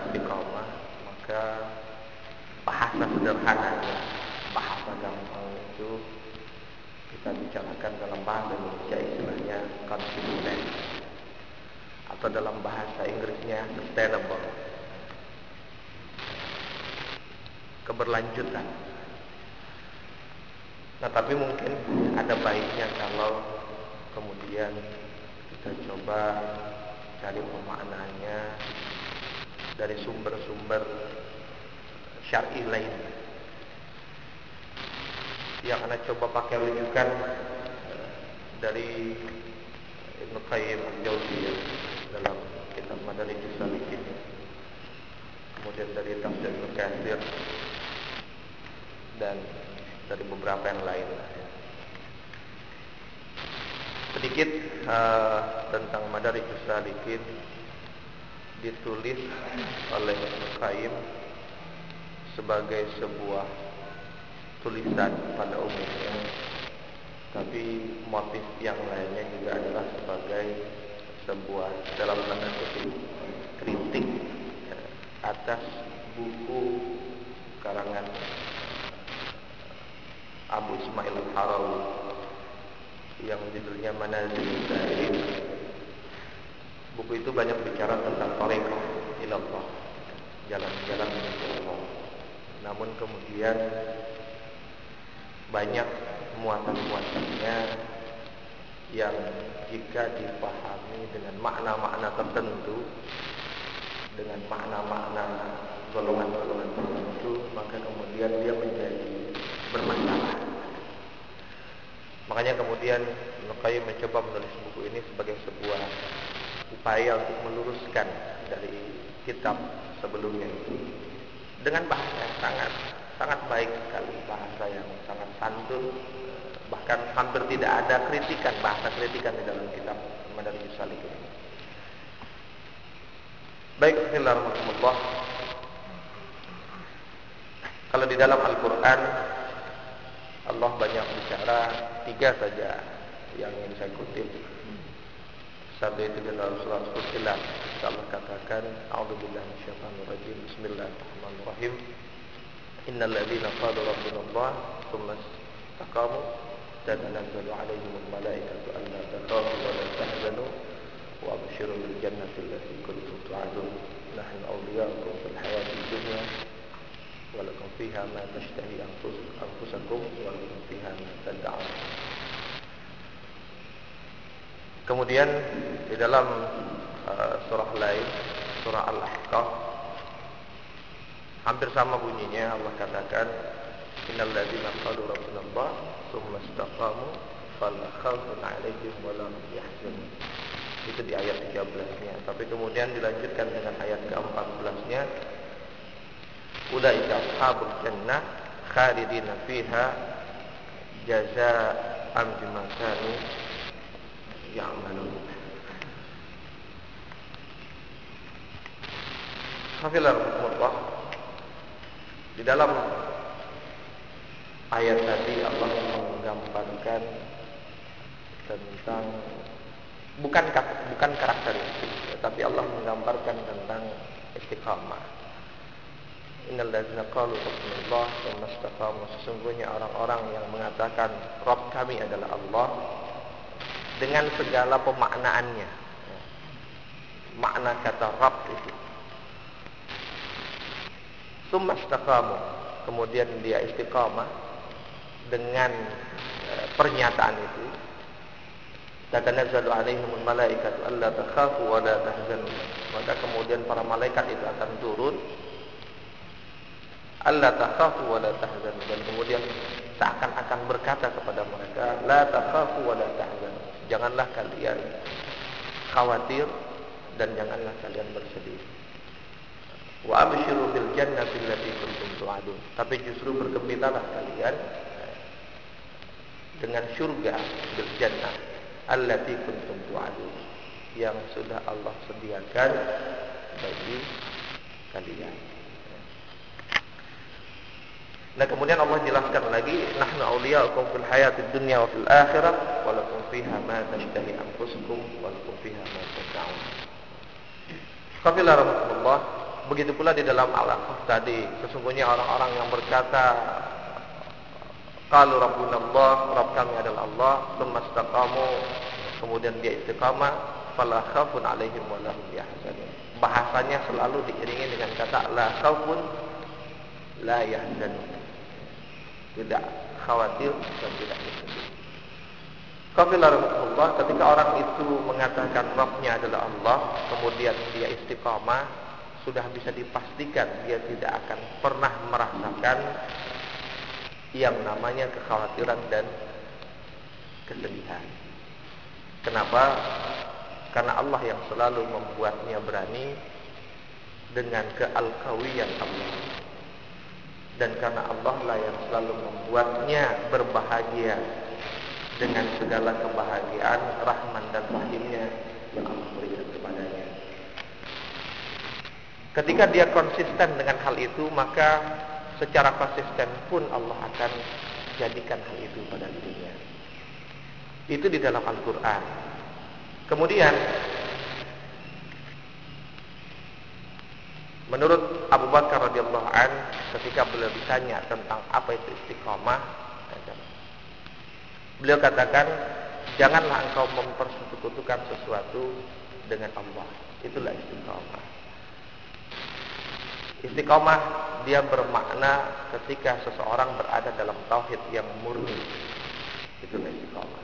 bicara istiqamah, maka bahasa sederhananya, bahasa gampang itu kita bicarakan dalam bahasa Indonesia istilahnya konsisten atau dalam bahasa Inggrisnya sustainable keberlanjutan. Nah tapi mungkin ada baiknya kalau kemudian kita coba cari pemaknaannya dari sumber-sumber syar'i lain. Yang anak coba pakai rujukan dari Ibnu Qayyim al-Jauziyah dalam kitab Madarijus Salikin kemudian dari tafsir Ibnu Katsir dan dari beberapa yang lain sedikit uh, tentang Madarijus Salikin ditulis oleh Qayyim sebagai sebuah tulisan pada umumnya. Tapi motif yang lainnya juga adalah sebagai sebuah dalam tanda kutip kritik ya, atas buku karangan Abu Ismail Al-Harawi yang judulnya Manazil Zahirin buku itu banyak bicara tentang Toreko ilallah jalan-jalan menuju Allah. Namun kemudian banyak muatan-muatannya yang jika dipahami dengan makna-makna tertentu dengan makna-makna golongan-golongan tertentu maka kemudian dia menjadi bermasalah. Makanya kemudian Nukai mencoba menulis buku ini sebagai sebuah upaya untuk meluruskan dari kitab sebelumnya itu dengan bahasa yang sangat sangat baik sekali bahasa yang sangat santun bahkan hampir tidak ada kritikan bahasa kritikan di dalam kitab Madarijus Salikin baik Bismillahirrahmanirrahim. Kalau di dalam Al-Quran Allah banyak bicara tiga saja yang ingin saya kutip itu dalam surat Fusilat. Allah katakan, A'udzubillahi minasyaitonir rajim. Bismillahirrahmanirrahim. Innal ladzina qalu rabbuna Allah tsumma istaqamu tatanazzalu 'alaihimul malaikatu alla takhafu wa la tahzanu wa abshiru bil jannati allati kuntum tu'adun. Nahnu awliya'ukum fil hayatid dunya fiha ma tashtahi anfusakum wa lakum fiha ma tad'un. Kemudian di dalam uh, surah lain, surah Al-Ahqaf hampir sama bunyinya Allah katakan innal ladzina qalu rabbuna Allah tsumma istaqamu fala khaufun 'alaihim wa la hum yahzanun. Itu di ayat 13-nya. Tapi kemudian dilanjutkan dengan ayat ke-14-nya Ulaika ashabul jannah khalidina fiha jazaa'an bima kanu ya'malun. Hafizahullah di dalam ayat tadi Allah menggambarkan tentang bukan bukan karakteristik tapi Allah menggambarkan tentang istiqamah. Innal ladzina qalu rabbuna Allah sesungguhnya orang-orang yang mengatakan Rabb kami adalah Allah dengan segala pemaknaannya. Makna kata Rabb itu. Sumastaqamu. Kemudian dia istiqamah dengan e, pernyataan itu. Tatanazzalu alaihimul malaikatu alla takhafu wa la tahzanu. Maka kemudian para malaikat itu akan turun Allah takhafu wa la tahzanu dan kemudian seakan-akan berkata kepada mereka la takhafu wa la tahzanu janganlah kalian khawatir dan janganlah kalian bersedih Wa abshiru bil jannati allati kuntum tu'adun. Tapi justru bergembiralah kalian dengan surga bil jannah allati kuntum tu'adun yang sudah Allah sediakan bagi kalian. Nah kemudian Allah jelaskan lagi nahnu awliya'ukum fil hayatid dunya wa fil akhirah wa lakum fiha ma tashtahi anfusukum wa lakum fiha ma tad'un. Qafila rahmatullah begitu pula di dalam al-Ahqaf tadi sesungguhnya orang-orang yang berkata kalau Rabbuna Allah, Rabb kami adalah Allah, semastaqamu, kemudian dia istiqamah, fala khafun alaihim wa lahum. Bahasanya selalu diiringi dengan kata la khafun la yahzanun tidak khawatir dan tidak bersedih. Qabilah Rasulullah ketika orang itu mengatakan Rabbnya adalah Allah, kemudian dia istiqamah, sudah bisa dipastikan dia tidak akan pernah merasakan yang namanya kekhawatiran dan kesedihan. Kenapa? Karena Allah yang selalu membuatnya berani dengan kealkawiyan Allah dan karena Allah lah yang selalu membuatnya berbahagia dengan segala kebahagiaan rahman dan rahimnya yang Allah berikan kepadanya. Ketika dia konsisten dengan hal itu, maka secara konsisten pun Allah akan jadikan hal itu pada dirinya. Itu di dalam Al-Quran. Kemudian Menurut Abu Bakar radhiyallahu an ketika beliau ditanya tentang apa itu istiqomah, beliau katakan, janganlah engkau mempersekutukan sesuatu dengan Allah. Itulah istiqomah. Istiqomah dia bermakna ketika seseorang berada dalam tauhid yang murni. Itulah istiqomah.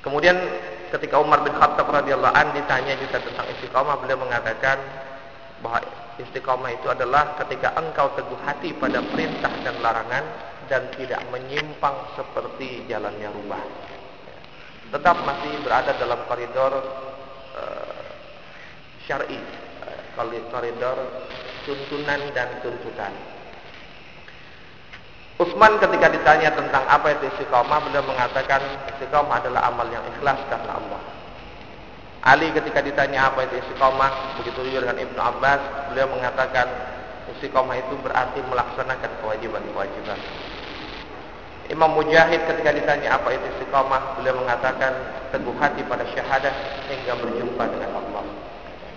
Kemudian ketika Umar bin Khattab radhiyallahu an ditanya juga tentang istiqomah, beliau mengatakan bahwa istiqomah itu adalah ketika engkau teguh hati pada perintah dan larangan dan tidak menyimpang seperti jalannya rubah. Tetap masih berada dalam koridor uh, syar'i, uh, koridor tuntunan dan tuntutan. Utsman ketika ditanya tentang apa itu istiqomah, beliau mengatakan istiqomah adalah amal yang ikhlas karena Allah. Ali ketika ditanya apa itu istiqomah, begitu juga dengan Ibnu Abbas, beliau mengatakan istiqomah itu berarti melaksanakan kewajiban-kewajiban. Imam Mujahid ketika ditanya apa itu istiqomah, beliau mengatakan teguh hati pada syahadah hingga berjumpa dengan Allah.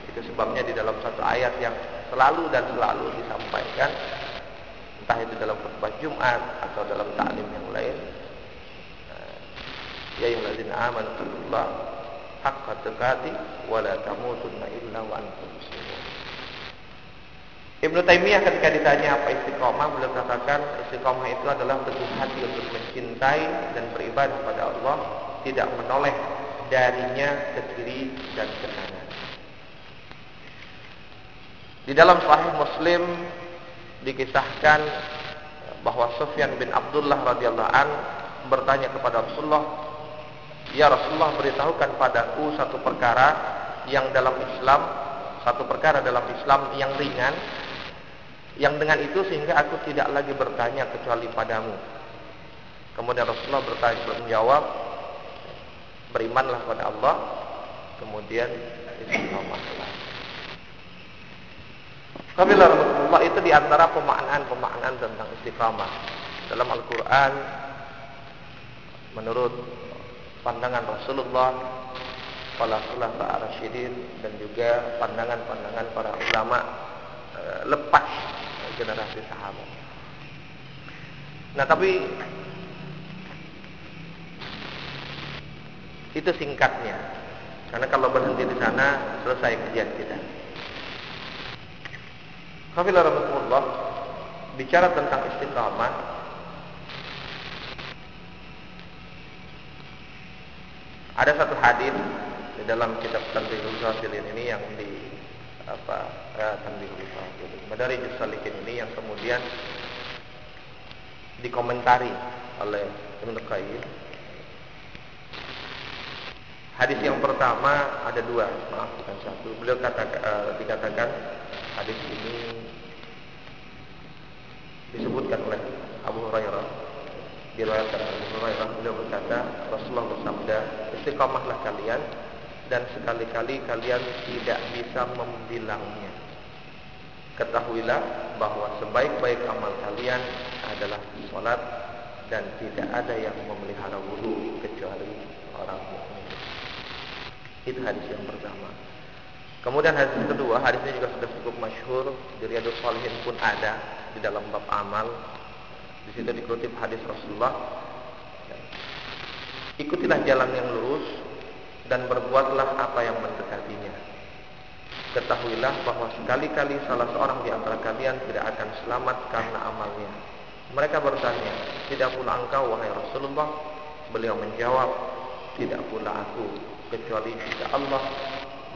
Itu sebabnya di dalam satu ayat yang selalu dan selalu disampaikan, entah itu dalam khutbah Jumat atau dalam taklim yang lain. Ya ayyuhalladzina amanu taqullaha haqqa tuqati wa la tamutunna illa wa. Ibnu Taimiyah ketika ditanya apa istiqomah, beliau katakan istiqomah itu adalah teguh hati untuk mencintai dan beribadah pada Allah, tidak menoleh darinya ke kiri dan ke kanan. Di dalam Sahih Muslim dikisahkan bahwa Sufyan bin Abdullah radhiyallahu an bertanya kepada Rasulullah, Ya Rasulullah beritahukan padaku satu perkara yang dalam Islam, satu perkara dalam Islam yang ringan, yang dengan itu sehingga aku tidak lagi bertanya kecuali padamu. Kemudian Rasulullah bertanya, menjawab, berimanlah pada Allah, kemudian istiqomahlah. Kabilah Rasulullah itu di antara pemaknaan-pemaknaan tentang istiqamah dalam Al-Quran menurut pandangan Rasulullah, para khulafa ar-rasyidin dan juga pandangan-pandangan para ulama e, lepas generasi sahabat. Nah, tapi itu singkatnya. Karena kalau berhenti di sana selesai kajian kita. Rasulullah bicara tentang istiqamah Ada satu hadis di dalam kitab Tanbihul Ghafilin ini yang di apa eh, Tanbihul Ghafilin. Madari Salikin ini yang kemudian dikomentari oleh Ibnu Qayyim. Hadis yang pertama ada dua, maaf bukan satu. Beliau kata, uh, dikatakan hadis ini disebutkan oleh Abu Hurairah diriwayatkan Hurairah beliau berkata Rasulullah bersabda istiqamahlah kalian dan sekali-kali kalian tidak bisa membilangnya ketahuilah bahwa sebaik-baik amal kalian adalah sholat dan tidak ada yang memelihara wudhu kecuali orang mukmin. Itu hadis yang pertama. Kemudian hadis yang kedua, hadis ini juga sudah cukup masyhur di Riyadhus Shalihin pun ada di dalam bab amal. Di situ dikutip hadis Rasulullah. Ikutilah jalan yang lurus dan berbuatlah apa yang mendekatinya. Ketahuilah bahwa sekali-kali salah seorang di antara kalian tidak akan selamat karena amalnya mereka bertanya, tidak pula engkau wahai Rasulullah? Beliau menjawab, tidak pula aku, kecuali jika Allah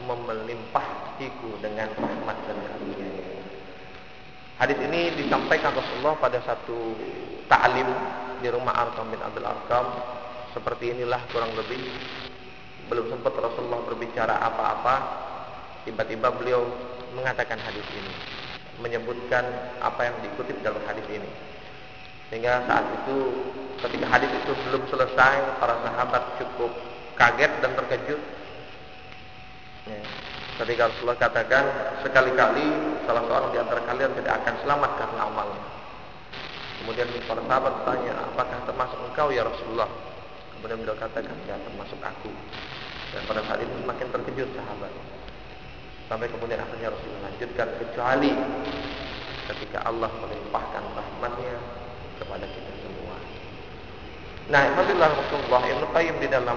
memelimpahkiku dengan rahmat dan karunia. Hadis ini disampaikan Rasulullah pada satu ta'lim di rumah Arqam bin Abdul Arqam. Seperti inilah kurang lebih. Belum sempat Rasulullah berbicara apa-apa, tiba-tiba beliau mengatakan hadis ini, menyebutkan apa yang dikutip dalam hadis ini. Sehingga saat itu ketika hadis itu belum selesai, para sahabat cukup kaget dan terkejut. Ya. Ketika Rasulullah katakan sekali-kali salah seorang di antara kalian tidak akan selamat karena amalnya. Kemudian para sahabat bertanya, apakah termasuk engkau ya Rasulullah? Kemudian beliau katakan, ya termasuk aku. Dan pada saat itu semakin terkejut sahabat. Sampai kemudian akhirnya Rasulullah lanjutkan kecuali ketika Allah melimpahkan rahmatnya kepada kita semua. Nah, Alhamdulillah Rasulullah Ibnu Qayyim di dalam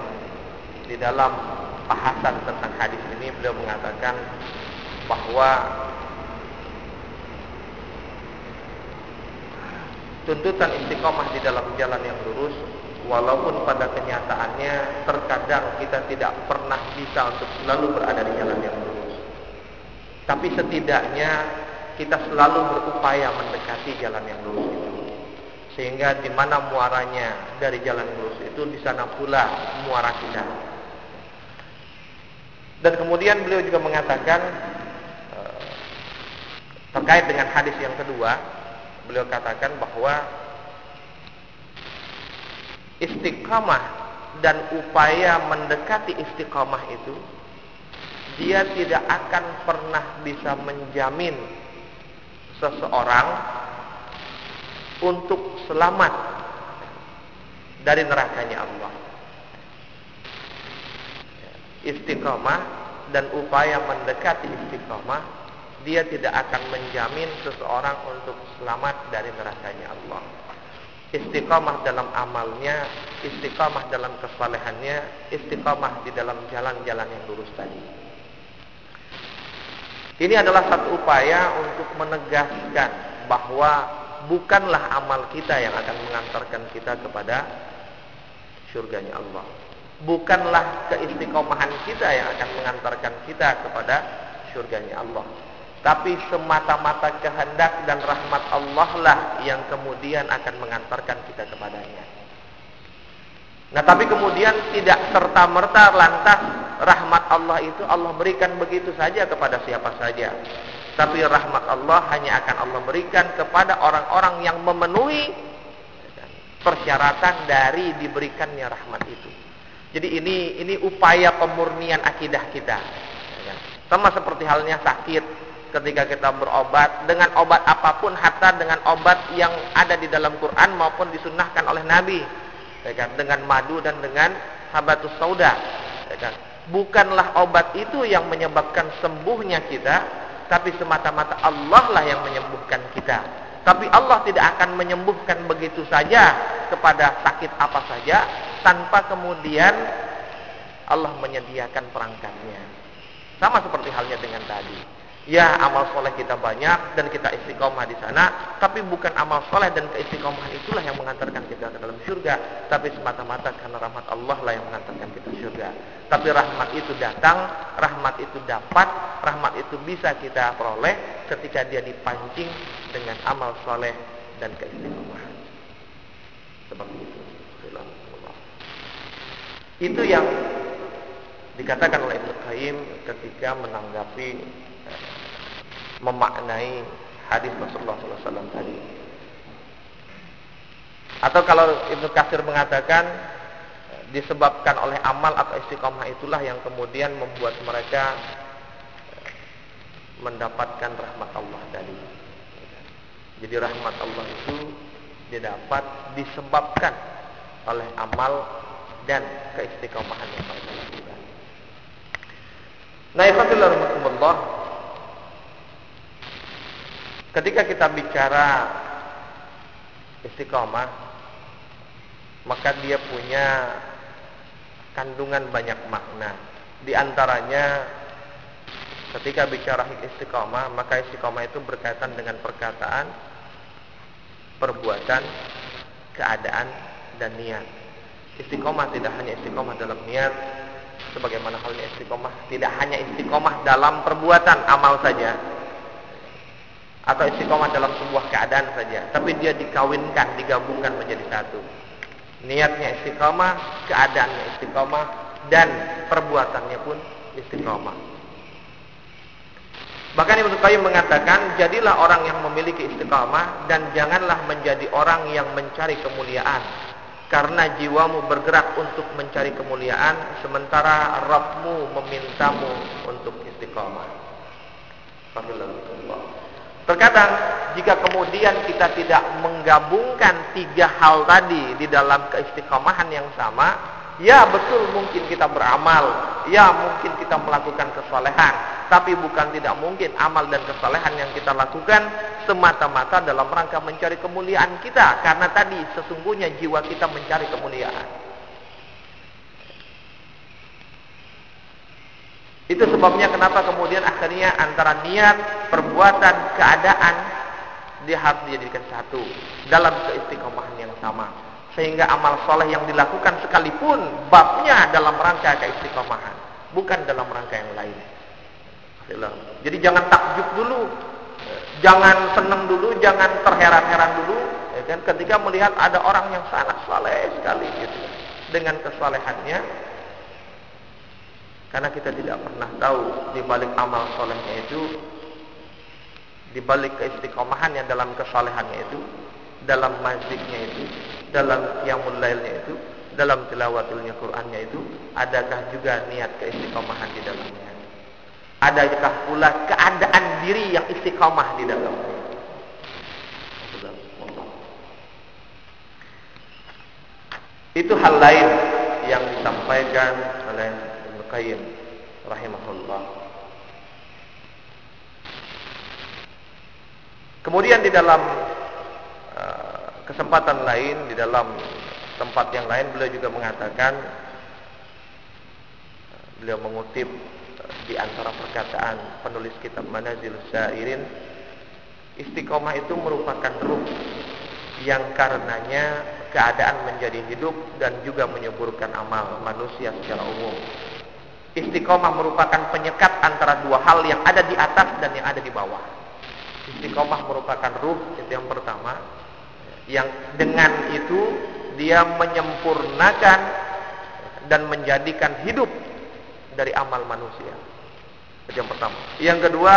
di dalam bahasan tentang hadis ini beliau mengatakan bahwa tuntutan istiqomah di dalam jalan yang lurus walaupun pada kenyataannya terkadang kita tidak pernah bisa untuk selalu berada di jalan yang lurus tapi setidaknya kita selalu berupaya mendekati jalan yang lurus itu sehingga di mana muaranya dari jalan lurus itu di sana pula muara kita. Dan kemudian beliau juga mengatakan eh, terkait dengan hadis yang kedua, beliau katakan bahwa istiqamah dan upaya mendekati istiqamah itu dia tidak akan pernah bisa menjamin seseorang untuk selamat dari nerakanya Allah. Istiqomah dan upaya mendekati istiqomah dia tidak akan menjamin seseorang untuk selamat dari nerakanya Allah. Istiqomah dalam amalnya, istiqomah dalam kesalehannya, istiqomah di dalam jalan-jalan yang lurus tadi. Ini adalah satu upaya untuk menegaskan bahwa bukanlah amal kita yang akan mengantarkan kita kepada surganya Allah. Bukanlah keistiqomahan kita yang akan mengantarkan kita kepada surganya Allah. Tapi semata-mata kehendak dan rahmat Allah lah yang kemudian akan mengantarkan kita kepadanya. Nah tapi kemudian tidak serta-merta lantas rahmat Allah itu Allah berikan begitu saja kepada siapa saja. Tapi rahmat Allah hanya akan Allah berikan kepada orang-orang yang memenuhi persyaratan dari diberikannya rahmat itu. Jadi ini ini upaya pemurnian akidah kita. Sama seperti halnya sakit ketika kita berobat dengan obat apa pun hatta dengan obat yang ada di dalam Quran maupun disunnahkan oleh Nabi dengan madu dan dengan habatus sauda bukanlah obat itu yang menyebabkan sembuhnya kita tapi semata-mata Allah lah yang menyembuhkan kita. Tapi Allah tidak akan menyembuhkan begitu saja kepada sakit apa saja tanpa kemudian Allah menyediakan perangkatnya. Sama seperti halnya dengan tadi. Ya amal soleh kita banyak dan kita istiqomah di sana, tapi bukan amal soleh dan keistiqomahan itulah yang mengantarkan kita ke dalam surga, tapi semata-mata karena rahmat Allah lah yang mengantarkan kita surga. Tapi rahmat itu datang, rahmat itu dapat, rahmat itu bisa kita peroleh ketika dia dipancing dengan amal soleh dan keistiqomahan. Seperti itu. Itu yang dikatakan oleh Ibnu Qayyim ketika menanggapi memaknai hadis Rasulullah SAW tadi. Atau kalau Ibnu Katsir mengatakan disebabkan oleh amal atau istiqomah itulah yang kemudian membuat mereka mendapatkan rahmat Allah tadi. Jadi rahmat Allah itu didapat disebabkan oleh amal dan keistiqomahan yang mereka lakukan. Nah, rahmatullah. Ketika kita bicara istiqomah, maka dia punya kandungan banyak makna. Di antaranya Ketika bicara istiqomah, maka istiqomah itu berkaitan dengan perkataan, perbuatan, keadaan, dan niat. Istiqomah tidak hanya istiqomah dalam niat, sebagaimana halnya istiqomah tidak hanya istiqomah dalam perbuatan amal saja, atau istiqomah dalam sebuah keadaan saja, tapi dia dikawinkan, digabungkan menjadi satu. Niatnya istiqomah, keadaannya istiqomah, dan perbuatannya pun istiqomah. Bahkan Ibnu Qayyim mengatakan, jadilah orang yang memiliki istiqamah dan janganlah menjadi orang yang mencari kemuliaan. Karena jiwamu bergerak untuk mencari kemuliaan, sementara Rabbmu memintamu untuk istiqamah. Terkadang jika kemudian kita tidak menggabungkan tiga hal tadi di dalam keistiqomahan yang sama, ya betul mungkin kita beramal, ya mungkin kita melakukan kesalehan, tapi bukan tidak mungkin amal dan kesalehan yang kita lakukan semata-mata dalam rangka mencari kemuliaan kita. Karena tadi sesungguhnya jiwa kita mencari kemuliaan. Itu sebabnya kenapa kemudian akhirnya antara niat, perbuatan, keadaan dia harus dijadikan satu dalam keistiqomahan yang sama. Sehingga amal soleh yang dilakukan sekalipun babnya dalam rangka keistiqomahan, bukan dalam rangka yang lain. Jadi jangan takjub dulu, jangan senang dulu, jangan terheran-heran dulu, ya kan? Ketika melihat ada orang yang sangat saleh sekali gitu, dengan kesalehannya, karena kita tidak pernah tahu di balik amal solehnya itu, di balik keistiqomahannya dalam kesalehannya itu, dalam maziknya itu, dalam qiyamul lailnya itu, dalam tilawatulnya Qur'annya itu, adakah juga niat keistiqomahan di dalamnya? Adakah pula keadaan diri yang istiqamah di dalamnya? Itu hal lain yang disampaikan oleh Qayyim rahimahullah. Kemudian di dalam uh, kesempatan lain, di dalam tempat yang lain beliau juga mengatakan beliau mengutip di antara perkataan penulis kitab Manazil Syairin istiqomah itu merupakan ruh yang karenanya keadaan menjadi hidup dan juga menyuburkan amal manusia secara umum. Istiqomah merupakan penyekat antara dua hal yang ada di atas dan yang ada di bawah. Istiqomah merupakan ruh itu yang pertama yang dengan itu dia menyempurnakan dan menjadikan hidup dari amal manusia. Itu yang pertama. Yang kedua,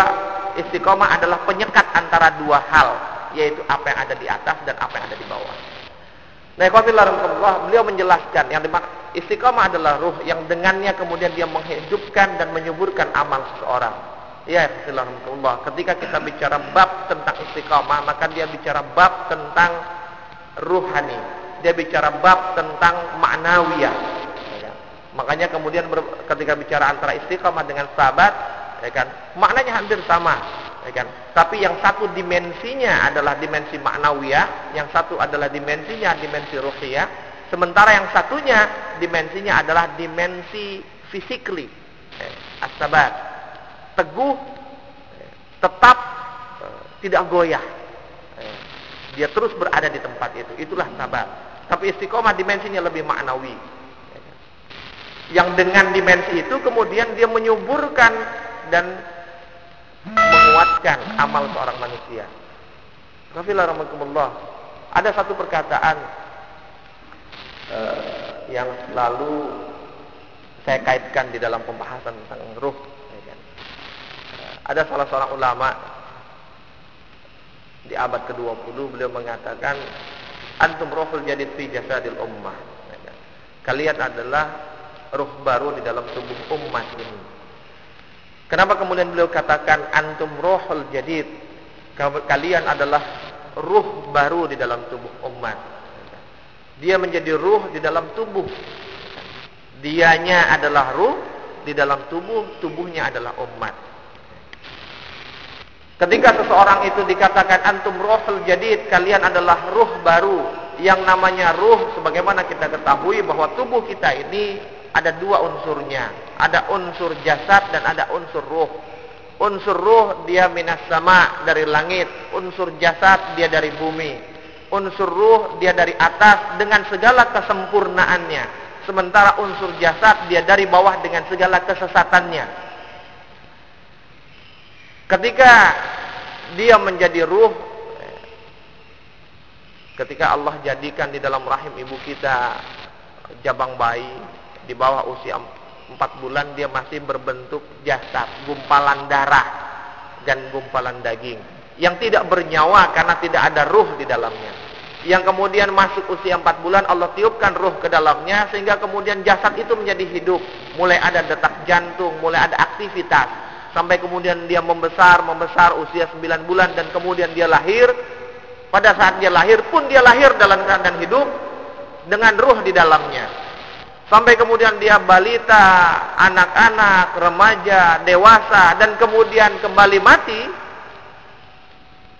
istiqomah adalah penyekat antara dua hal, yaitu apa yang ada di atas dan apa yang ada di bawah. Nah, Allah, beliau menjelaskan yang dimaksud istiqomah adalah ruh yang dengannya kemudian dia menghidupkan dan menyuburkan amal seseorang. Ya, Allah. Ketika kita bicara bab tentang istiqomah, maka dia bicara bab tentang ruhani. Dia bicara bab tentang maknawiyah Makanya kemudian ketika bicara antara istiqamah dengan sahabat, ya kan, maknanya hampir sama, ya kan. Tapi yang satu dimensinya adalah dimensi maknawiyah, yang satu adalah dimensinya dimensi ruhiyah, sementara yang satunya dimensinya adalah dimensi fisikly, eh, asabat, teguh, eh, tetap eh, tidak goyah. Dia terus berada di tempat itu. Itulah sabar. Tapi istiqomah dimensinya lebih maknawi yang dengan dimensi itu kemudian dia menyuburkan dan menguatkan amal seorang manusia. Rafilah Ada satu perkataan uh, yang selalu saya kaitkan di dalam pembahasan tentang ruh. Ya kan? uh, ada salah seorang ulama Di abad ke-20 beliau mengatakan antum ruhul jadid fi jasadil ummah. Kalian adalah ruh baru di dalam tubuh umat ini. Kenapa kemudian beliau katakan antum ruhul jadid? Kalian adalah ruh baru di dalam tubuh umat. Dia menjadi ruh di dalam tubuh. Dianya adalah ruh di dalam tubuh, tubuhnya adalah umat. Ketika seseorang itu dikatakan antum ruhul jadid, kalian adalah ruh baru. Yang namanya ruh sebagaimana kita ketahui bahwa tubuh kita ini ada dua unsurnya. Ada unsur jasad dan ada unsur ruh. Unsur ruh dia minas sama dari langit, unsur jasad dia dari bumi. Unsur ruh dia dari atas dengan segala kesempurnaannya. Sementara unsur jasad dia dari bawah dengan segala kesesatannya. Ketika dia menjadi ruh ketika Allah jadikan di dalam rahim ibu kita jabang bayi di bawah usia 4 bulan dia masih berbentuk jasad, gumpalan darah dan gumpalan daging yang tidak bernyawa karena tidak ada ruh di dalamnya. Yang kemudian masuk usia 4 bulan Allah tiupkan ruh ke dalamnya sehingga kemudian jasad itu menjadi hidup, mulai ada detak jantung, mulai ada aktivitas sampai kemudian dia membesar, membesar usia 9 bulan dan kemudian dia lahir. Pada saat dia lahir pun dia lahir dalam keadaan hidup dengan ruh di dalamnya. Sampai kemudian dia balita, anak-anak, remaja, dewasa dan kemudian kembali mati.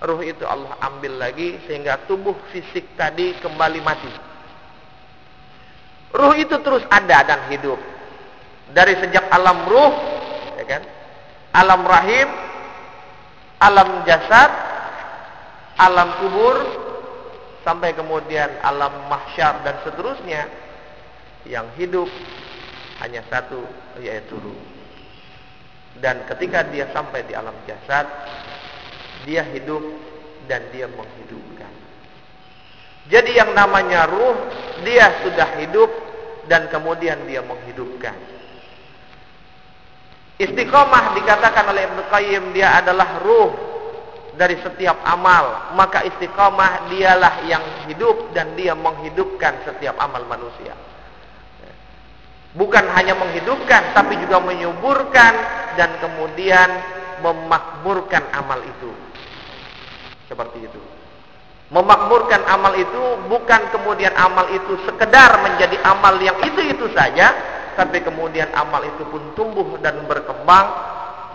Ruh itu Allah ambil lagi sehingga tubuh fisik tadi kembali mati. Ruh itu terus ada dan hidup. Dari sejak alam ruh, ya kan? alam rahim, alam jasad, alam kubur, sampai kemudian alam mahsyar dan seterusnya yang hidup hanya satu yaitu ruh. Dan ketika dia sampai di alam jasad, dia hidup dan dia menghidupkan. Jadi yang namanya ruh, dia sudah hidup dan kemudian dia menghidupkan. Istiqomah dikatakan oleh Ibnu Qayyim dia adalah ruh dari setiap amal. Maka istiqomah dialah yang hidup dan dia menghidupkan setiap amal manusia. Bukan hanya menghidupkan tapi juga menyuburkan dan kemudian memakmurkan amal itu. Seperti itu. Memakmurkan amal itu bukan kemudian amal itu sekedar menjadi amal yang itu-itu saja, tapi kemudian amal itu pun tumbuh dan berkembang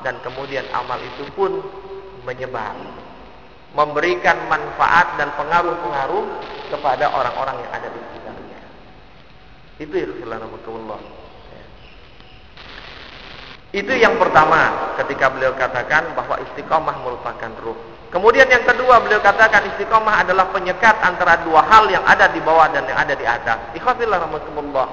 dan kemudian amal itu pun menyebar. Memberikan manfaat dan pengaruh-pengaruh kepada orang-orang yang ada di sekitarnya. Itu ya Allah itu yang pertama ketika beliau katakan bahwa istiqomah merupakan ruh kemudian yang kedua beliau katakan istiqomah adalah penyekat antara dua hal yang ada di bawah dan yang ada di atas ikhwafillah rahmatullah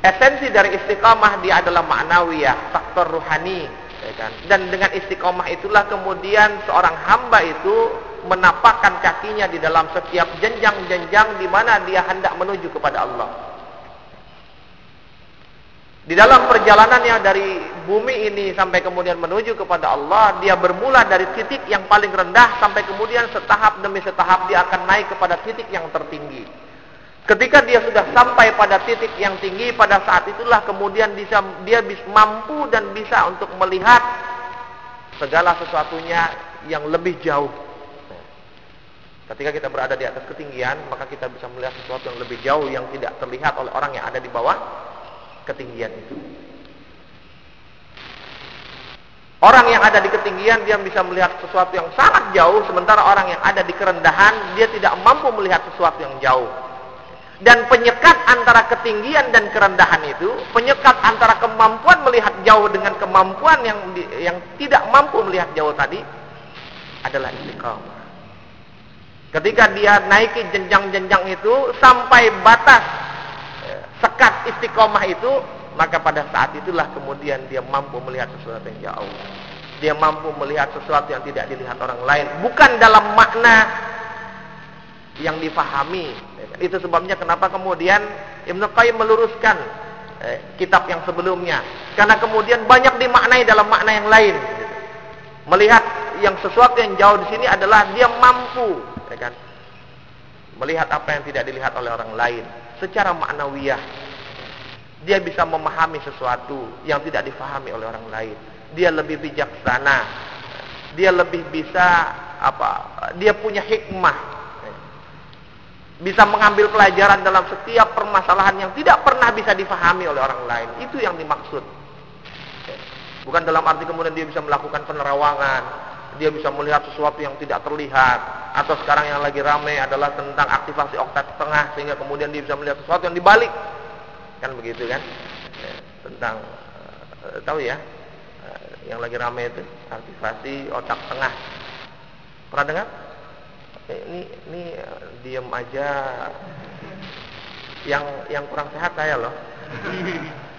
Esensi dari istiqamah dia adalah ma'nawiyah, faktor ruhani. Ya kan? Dan dengan istiqamah itulah kemudian seorang hamba itu menapakkan kakinya di dalam setiap jenjang-jenjang di mana dia hendak menuju kepada Allah. Di dalam perjalanannya dari bumi ini sampai kemudian menuju kepada Allah, dia bermula dari titik yang paling rendah sampai kemudian setahap demi setahap dia akan naik kepada titik yang tertinggi. Ketika dia sudah sampai pada titik yang tinggi, pada saat itulah kemudian bisa, dia bisa mampu dan bisa untuk melihat segala sesuatunya yang lebih jauh. Ketika kita berada di atas ketinggian, maka kita bisa melihat sesuatu yang lebih jauh yang tidak terlihat oleh orang yang ada di bawah ketinggian itu. Orang yang ada di ketinggian dia bisa melihat sesuatu yang sangat jauh, sementara orang yang ada di kerendahan dia tidak mampu melihat sesuatu yang jauh. Dan penyekat antara ketinggian dan kerendahan itu, penyekat antara kemampuan melihat jauh dengan kemampuan yang yang tidak mampu melihat jauh tadi adalah istiqamah. Ketika dia naiki jenjang-jenjang itu sampai batas sekat istiqomah itu, maka pada saat itulah kemudian dia mampu melihat sesuatu yang jauh. Dia mampu melihat sesuatu yang tidak dilihat orang lain, bukan dalam makna yang difahami itu sebabnya kenapa kemudian Ibnu Qayyim meluruskan eh, kitab yang sebelumnya. Karena kemudian banyak dimaknai dalam makna yang lain. Melihat yang sesuatu yang jauh di sini adalah dia mampu, ya kan? Melihat apa yang tidak dilihat oleh orang lain secara maknawiyah. Dia bisa memahami sesuatu yang tidak difahami oleh orang lain. Dia lebih bijaksana. Dia lebih bisa apa? Dia punya hikmah bisa mengambil pelajaran dalam setiap permasalahan yang tidak pernah bisa difahami oleh orang lain. Itu yang dimaksud. Bukan dalam arti kemudian dia bisa melakukan penerawangan, dia bisa melihat sesuatu yang tidak terlihat, atau sekarang yang lagi ramai adalah tentang aktivasi oktat setengah sehingga kemudian dia bisa melihat sesuatu yang dibalik. Kan begitu kan? Tentang uh, tahu ya? Uh, yang lagi ramai itu aktivasi otak tengah. Pernah dengar? ini ini diem aja yang yang kurang sehat saya loh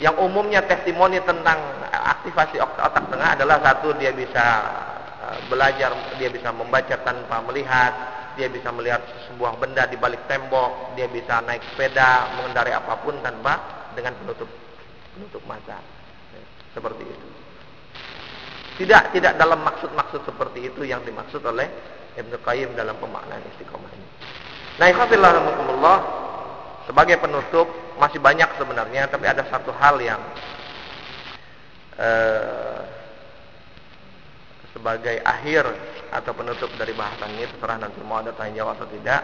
yang umumnya testimoni tentang aktivasi otak tengah adalah satu dia bisa eh, belajar dia bisa membaca tanpa melihat dia bisa melihat sebuah benda di balik tembok dia bisa naik sepeda mengendarai apa pun tanpa dengan penutup penutup mata ya, seperti itu tidak tidak dalam maksud-maksud seperti itu yang dimaksud oleh Ibnu Qayyim dalam pemaknaan istiqomah ini. Nah, ikhwatillahi sebagai penutup masih banyak sebenarnya, tapi ada satu hal yang eh, sebagai akhir atau penutup dari bahasan ini terserah nanti mau ada tanya jawab atau tidak.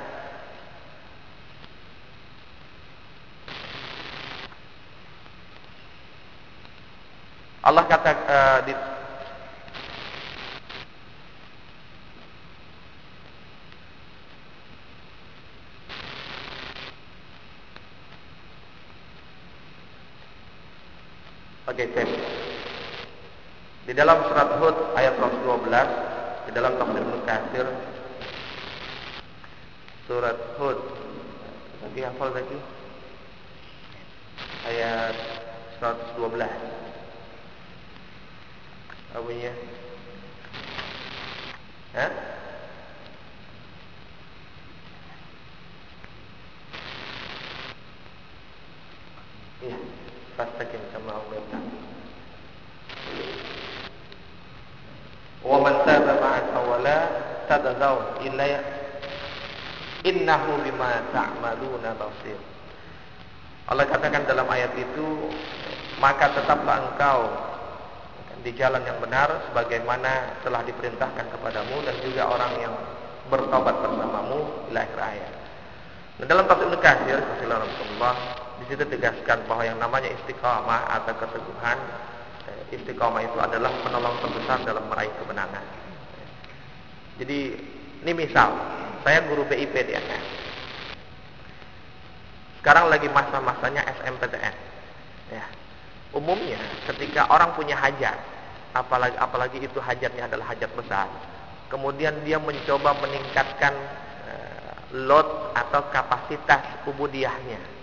Allah kata uh, di Oke, cek. Di dalam surat Hud ayat 112, di dalam tafsir Mukasir surat Hud. Lagi hafal lagi? Ayat 112. Apa bunyinya? Hah? Iya fastaqim kama umirta wa man taba ma'aka wa la tadzaw illa innahu bima ta'maluna basir. Allah katakan dalam ayat itu maka tetaplah engkau di jalan yang benar sebagaimana telah diperintahkan kepadamu dan juga orang yang bertobat bersamamu di akhir ayat. Nah, dalam tafsir Ibnu Katsir, di situ tegaskan bahwa yang namanya istiqamah atau keteguhan eh, istiqamah itu adalah penolong terbesar dalam meraih kemenangan. Jadi ini misal, saya guru BIP di. Sekarang lagi masa-masanya SMPTN. Ya. Umumnya ketika orang punya hajat, apalagi apalagi itu hajatnya adalah hajat besar, kemudian dia mencoba meningkatkan uh, load atau kapasitas kubudiahnya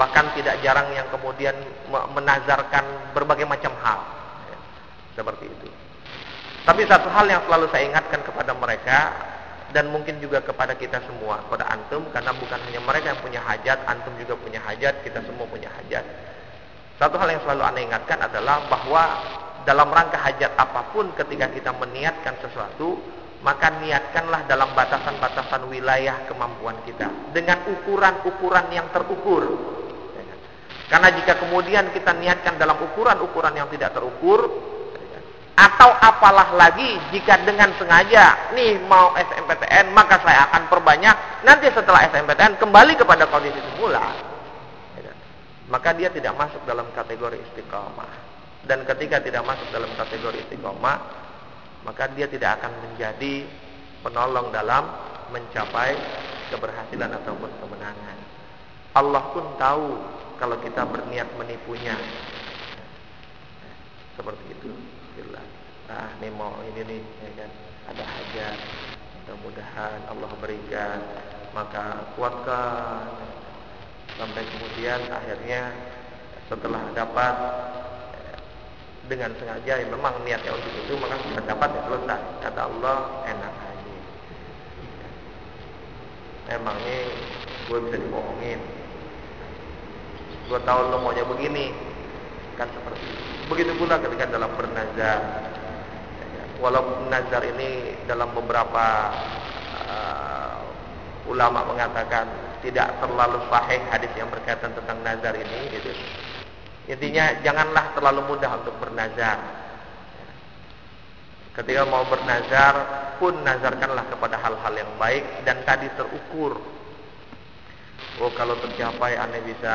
Bahkan tidak jarang yang kemudian menazarkan berbagai macam hal. Ya, seperti itu. Tapi satu hal yang selalu saya ingatkan kepada mereka dan mungkin juga kepada kita semua, kepada antum karena bukan hanya mereka yang punya hajat, antum juga punya hajat, kita semua punya hajat. Satu hal yang selalu aneh ingatkan adalah bahwa dalam rangka hajat apa pun ketika kita meniatkan sesuatu, maka niatkanlah dalam batasan-batasan wilayah kemampuan kita dengan ukuran-ukuran yang terukur karena jika kemudian kita niatkan dalam ukuran-ukuran yang tidak terukur, atau apalah lagi jika dengan sengaja nih mau SMPTN maka saya akan perbanyak nanti setelah SMPTN kembali kepada kondisi semula. Maka dia tidak masuk dalam kategori istiqomah. Dan ketika tidak masuk dalam kategori istiqomah maka dia tidak akan menjadi penolong dalam mencapai keberhasilan ataupun kemenangan. Allah pun tahu kalau kita berniat menipunya. Seperti itu. Jelas. Ah, ini mau ini nih, ya kan? Ada hajat. Mudah-mudahan Allah berikan. Maka kuatkan. Sampai kemudian akhirnya setelah dapat dengan sengaja ya memang niatnya untuk itu maka sudah dapat ya selesai kata Allah enak aja emang ini gue bisa dibohongin Dua tahun lo maunya begini. Kan seperti itu. Begitu pula ketika dalam bernazar. Walaupun nazar ini dalam beberapa uh, ulama mengatakan tidak terlalu sahih hadis yang berkaitan tentang nazar ini gitu. Intinya janganlah terlalu mudah untuk bernazar. Ketika mau bernazar pun nazarkanlah kepada hal-hal yang baik dan tadi terukur. Oh kalau tercapai aneh bisa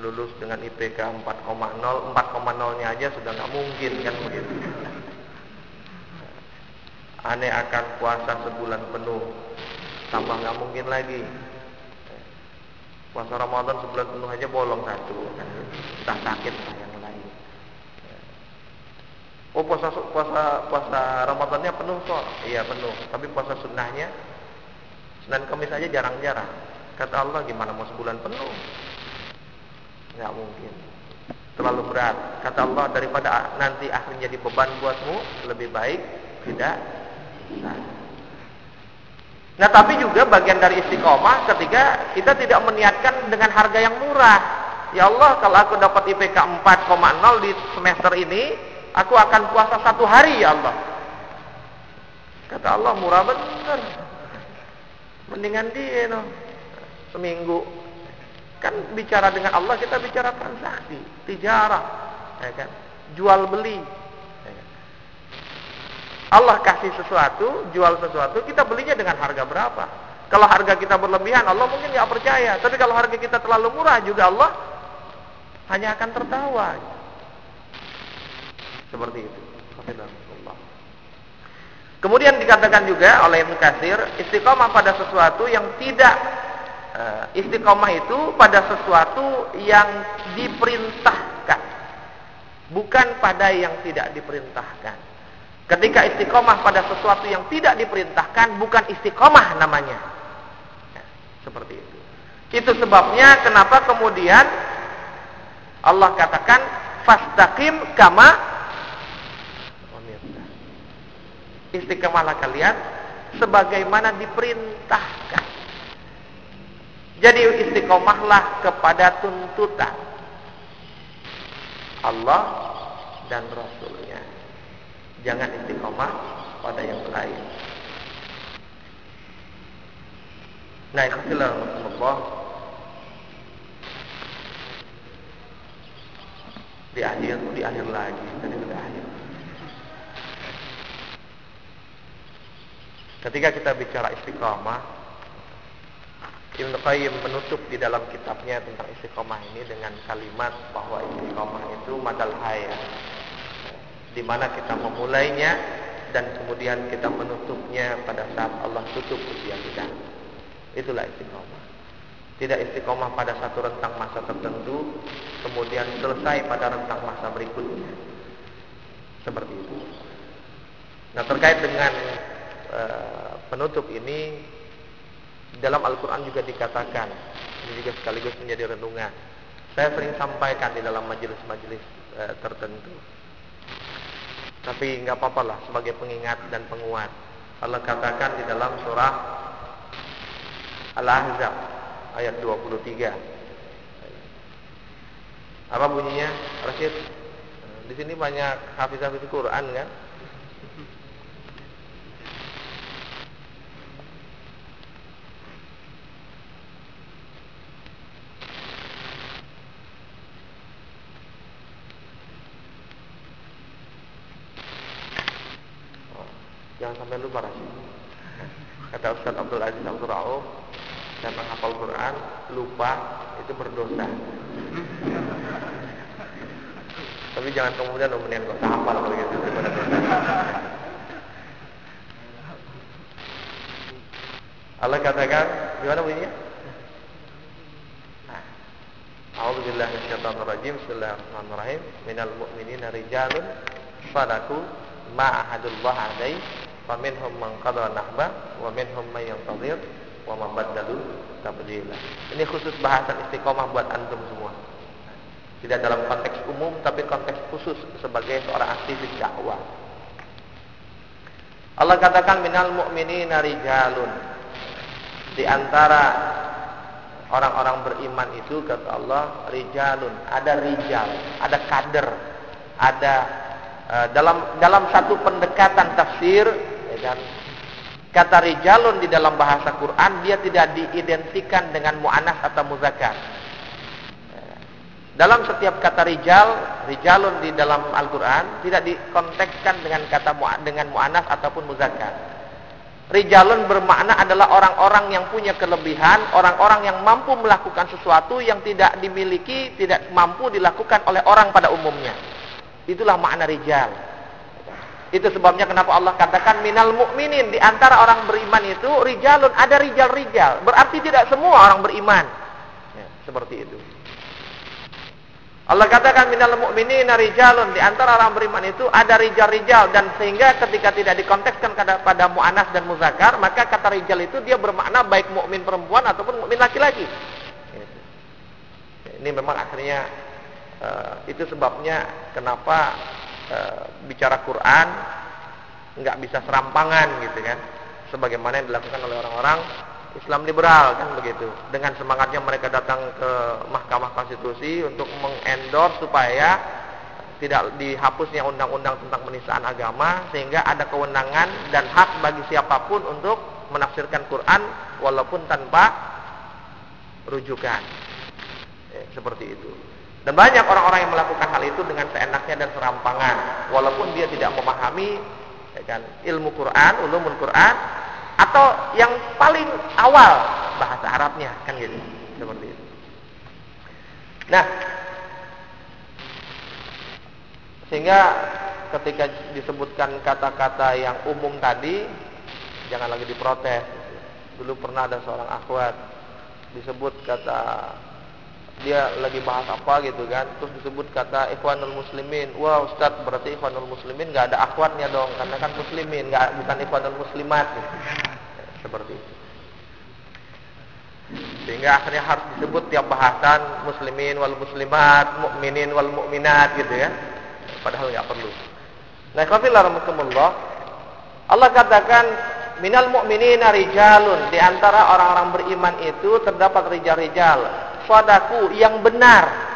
lulus dengan IPK 4,0 4,0 nya aja sudah nggak mungkin kan begitu? Aneh akan puasa sebulan penuh tambah nggak mungkin lagi. Puasa Ramadan sebulan penuh aja bolong satu entah sakit entah yang lain. Oh puasa puasa puasa Ramadannya penuh kok iya penuh. Tapi puasa sunnahnya Senin Kamis aja jarang-jarang. Kata Allah gimana mau sebulan penuh nggak mungkin. Terlalu berat. Kata Allah daripada nanti akhirnya jadi beban buatmu lebih baik tidak. Nah. Tapi juga bagian dari istiqomah ketika kita tidak meniatkan dengan harga yang murah. Ya Allah kalau aku dapat IPK 4,0 di semester ini aku akan puasa satu hari ya Allah. Kata Allah murah bener. Mendingan dia no seminggu Kan bicara dengan Allah kita bicara transaksi, tijarah, ya kan? Jual beli. Ya kan? Allah kasih sesuatu, jual sesuatu, kita belinya dengan harga berapa? Kalau harga kita berlebihan, Allah mungkin nggak percaya. Tapi kalau harga kita terlalu murah juga Allah hanya akan tertawa. Seperti itu. Kemudian dikatakan juga oleh Ibnu istiqomah pada sesuatu yang tidak istiqomah itu pada sesuatu yang diperintahkan bukan pada yang tidak diperintahkan. Ketika istiqomah pada sesuatu yang tidak diperintahkan bukan istiqomah namanya. Ya, seperti itu. Itu sebabnya kenapa kemudian Allah katakan fastaqim kama istiqomahlah kalian sebagaimana diperintahkan jadi istiqomahlah kepada tuntutan Allah dan Rasulnya. Jangan istiqomah pada yang lain. Nah, ikhtilaf Rasulullah di akhir di akhir lagi tadi sudah akhir. Ketika kita bicara istiqomah, Ibn Qayyim menutup di dalam kitabnya tentang istiqomah ini dengan kalimat bahwa istiqomah itu madal haya di mana kita memulainya dan kemudian kita menutupnya pada saat Allah tutup usia kita. Itulah istiqomah. Tidak istiqomah pada satu rentang masa tertentu, kemudian selesai pada rentang masa berikutnya. Seperti itu. Nah terkait dengan uh, penutup ini dalam Al-Quran juga dikatakan Ini juga sekaligus menjadi renungan. Saya sering sampaikan di dalam majelis-majelis e, tertentu. Tapi nggak apa-apa lah Sebagai pengingat dan penguat. Allah katakan di dalam surah Al-Ahzab Ayat 23 Apa bunyinya? Rashid? Di sini banyak hafiz-hafiz Quran kan Jangan sampai lupa Rasul. Kata Ustaz Abdul Aziz Abdul Rauf, saya menghafal Quran, lupa itu berdosa. Tapi jangan kemudian kemudian kok hafal begitu daripada dosa. Allah katakan, gimana bunyinya? Nah. A'udzu billahi minasyaitonir rajim. Bismillahirrahmanirrahim. Minal mu'minina rijalun sadaku ma ahadullah alaihi Faminhum man qada nahba wa minhum man yantazir wa ma badalu tabdila. Ini khusus bahasan istiqomah buat antum semua. Tidak dalam konteks umum tapi konteks khusus sebagai seorang aktivis dakwah. Allah katakan minal mu'minina rijalun di antara orang-orang beriman itu kata Allah rijalun, ada rijal, ada kader, ada uh, dalam dalam satu pendekatan tafsir kan kata rijalun di dalam bahasa Quran dia tidak diidentikan dengan muannas atau muzakkar. Dalam setiap kata rijal, rijalun di dalam Al-Quran tidak dikontekskan dengan kata dengan mu'anas ataupun muzakkar. Rijalun bermakna adalah orang-orang yang punya kelebihan, orang-orang yang mampu melakukan sesuatu yang tidak dimiliki, tidak mampu dilakukan oleh orang pada umumnya. Itulah makna rijal. Itu sebabnya kenapa Allah katakan minal mukminin di antara orang beriman itu rijalun ada rijal-rijal. Berarti tidak semua orang beriman. Ya, seperti itu. Allah katakan minal mu'minina rijalun di antara orang beriman itu ada rijal-rijal dan sehingga ketika tidak dikontekskan pada, mu'anas dan muzakkar maka kata rijal itu dia bermakna baik mukmin perempuan ataupun mukmin laki-laki. Ini memang akhirnya uh, itu sebabnya kenapa uh, bicara Quran nggak bisa serampangan gitu kan sebagaimana yang dilakukan oleh orang-orang Islam liberal kan begitu. Dengan semangatnya mereka datang ke Mahkamah Konstitusi untuk mengendorse supaya tidak dihapusnya undang-undang tentang penistaan agama sehingga ada kewenangan dan hak bagi siapa pun untuk menafsirkan Quran walaupun tanpa rujukan. Ya, seperti itu. Dan banyak orang-orang yang melakukan hal itu dengan seenaknya dan serampangan walaupun dia tidak memahami ya kan, ilmu Quran, ulumul Quran atau yang paling awal bahasa Arabnya kan gitu seperti itu. Nah, sehingga ketika disebutkan kata-kata yang umum tadi jangan lagi diprotes. Dulu pernah ada seorang akhwat disebut kata dia lagi bahas apa gitu kan. Terus disebut kata ikhwanul muslimin. Wah ustaz berarti ikhwanul muslimin nggak ada akhwatnya dong. Karena kan muslimin nggak bukan ikhwanul muslimat. Gitu. seperti itu. Sehingga akhirnya harus disebut tiap bahasan muslimin wal muslimat mukminin wal mukminat gitu ya. Padahal nggak perlu. Nah kafilah Allah katakan minal mu'minina rijalun. Di antara orang-orang beriman itu terdapat rijal-rijal sadaku yang benar.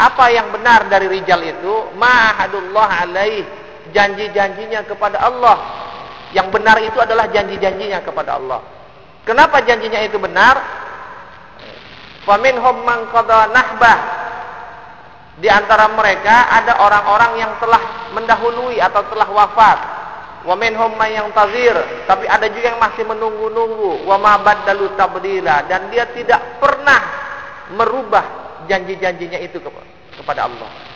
Apa yang benar dari rijal itu? Ma'ahadullah alaih. Janji-janjinya kepada Allah. Yang benar itu adalah janji-janjinya kepada Allah. Kenapa janjinya itu benar? Faminhum man nahbah. Di antara mereka ada orang-orang yang telah mendahului atau telah wafat Wa minhum may yantazir, tapi ada juga yang masih menunggu-nunggu. Wa ma baddalu tabdila dan dia tidak pernah merubah janji-janjinya itu kepada Allah.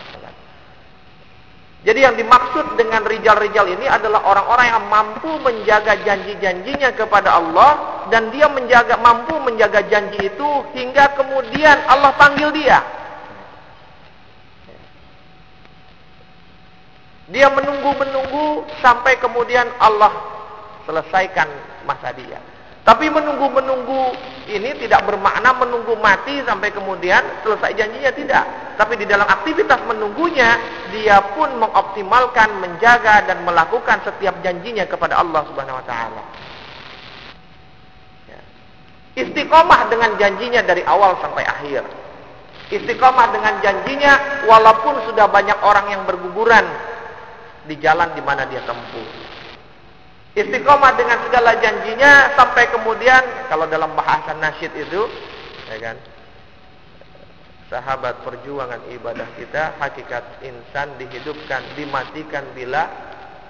Jadi yang dimaksud dengan rijal-rijal ini adalah orang-orang yang mampu menjaga janji-janjinya kepada Allah dan dia menjaga mampu menjaga janji itu hingga kemudian Allah panggil dia. Dia menunggu-menunggu sampai kemudian Allah selesaikan masa dia. Tapi menunggu-menunggu ini tidak bermakna menunggu mati sampai kemudian selesai janjinya tidak. Tapi di dalam aktivitas menunggunya, dia pun mengoptimalkan, menjaga dan melakukan setiap janjinya kepada Allah Subhanahu wa taala. Ya. Istiqomah dengan janjinya dari awal sampai akhir. Istiqomah dengan janjinya walaupun sudah banyak orang yang berguguran di jalan di mana dia tempuh. Istiqomah dengan segala janjinya sampai kemudian kalau dalam bahasa nasyid itu, ya kan? Sahabat perjuangan ibadah kita, hakikat insan dihidupkan, dimatikan bila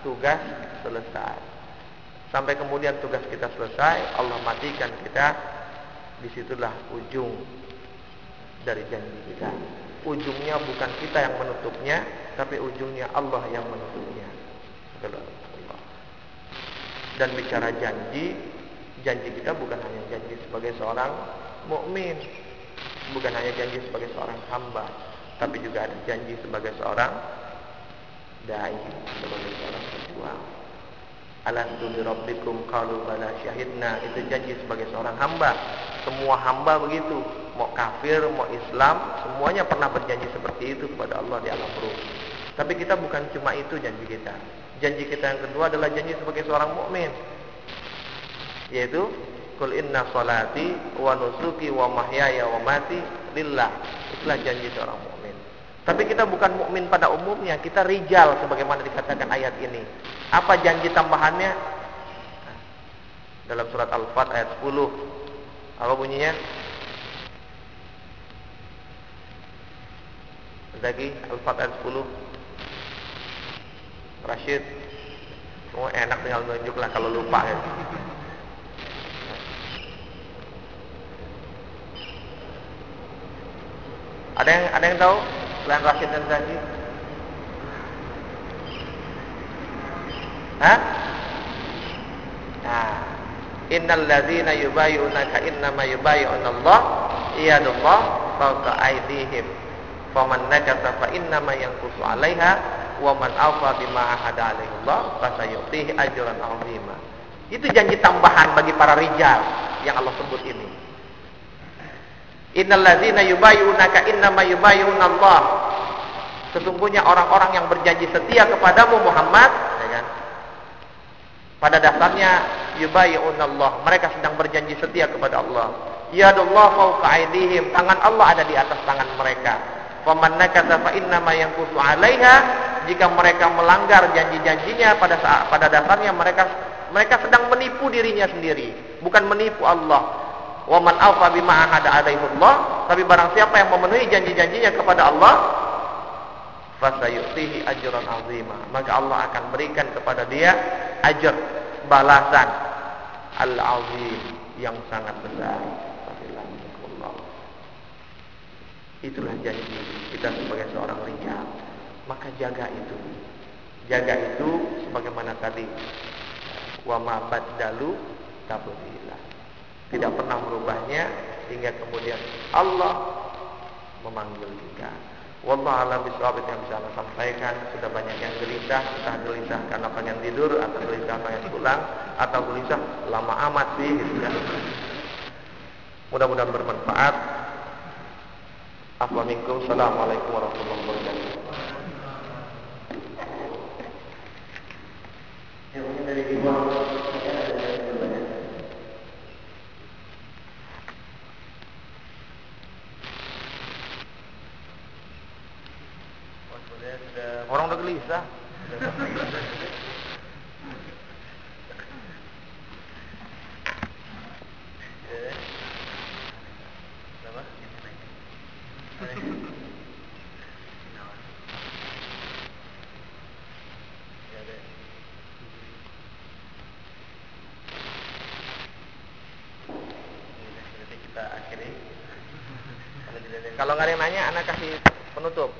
tugas selesai. Sampai kemudian tugas kita selesai, Allah matikan kita. Di situlah ujung dari janji kita ujungnya bukan kita yang menutupnya, tapi ujungnya Allah yang menutupnya. Dan bicara janji, janji kita bukan hanya janji sebagai seorang mukmin, bukan hanya janji sebagai seorang hamba, tapi juga ada janji sebagai seorang dai, sebagai seorang pejuang. Alastu bi rabbikum qalu bala syahidna. Itu janji sebagai seorang hamba. Semua hamba begitu mau kafir, mau Islam, semuanya pernah berjanji seperti itu kepada Allah di alam ruh. Tapi kita bukan cuma itu janji kita. Janji kita yang kedua adalah janji sebagai seorang mukmin, yaitu Kul inna salati wa nusuki wa mahyaya wa mati lillah. Itulah janji seorang mukmin. Tapi kita bukan mukmin pada umumnya, kita rijal sebagaimana dikatakan ayat ini. Apa janji tambahannya? Dalam surat Al-Fat ayat 10. Apa bunyinya? Lagi Al-Fat ayat 10. Rashid. Oh enak tinggal nunjuk lah kalau lupa ya. Ada yang ada yang tahu selain Rashid dan Zaki? Hah? Nah, innal ladzina yubayyi'unaka innama yubayyi'una Allah iyadullah fawqa aydihim faman nakasa fa innama yanqusu 'alaiha wa man awfa bima ahada 'alaihi Allah fasayutihi ajran 'azima. Itu janji tambahan bagi para rijal yang Allah sebut ini. Innalladzina yubayyi'unaka innama yubayyi'una Allah. Sesungguhnya orang-orang yang berjanji setia kepadamu Muhammad, ya kan? Pada dasarnya yubayyi'una Allah. Mereka sedang berjanji setia kepada Allah. Yadullah fawqa aydihim. Tangan Allah ada di atas tangan mereka. Faman nakatha fa innama yanqusu 'alaiha. Jika mereka melanggar janji-janjinya pada saat pada dasarnya mereka mereka sedang menipu dirinya sendiri, bukan menipu Allah. Wa man awfa bima ahada alaihullah, tapi barang siapa yang memenuhi janji-janjinya kepada Allah, fasayutihi ajran azima. Maka Allah akan berikan kepada dia ajr, balasan al-azim yang sangat besar. Itulah janji kita sebagai seorang rijal. Maka jaga itu. Jaga itu sebagaimana tadi wa ma baddalu tabdila tidak pernah merubahnya hingga kemudian Allah memanggil kita. Wallah alam yang bisa anda sampaikan Sudah banyak yang gelisah Entah gelisah karena pengen tidur Atau gelisah pengen pulang Atau gelisah lama amat sih gitu ya. Mudah-mudahan bermanfaat Assalamualaikum Assalamualaikum warahmatullahi wabarakatuh Yang dari ibu Orang udah gelisah. Kalau nggak ada yang nanya, anak kasih penutup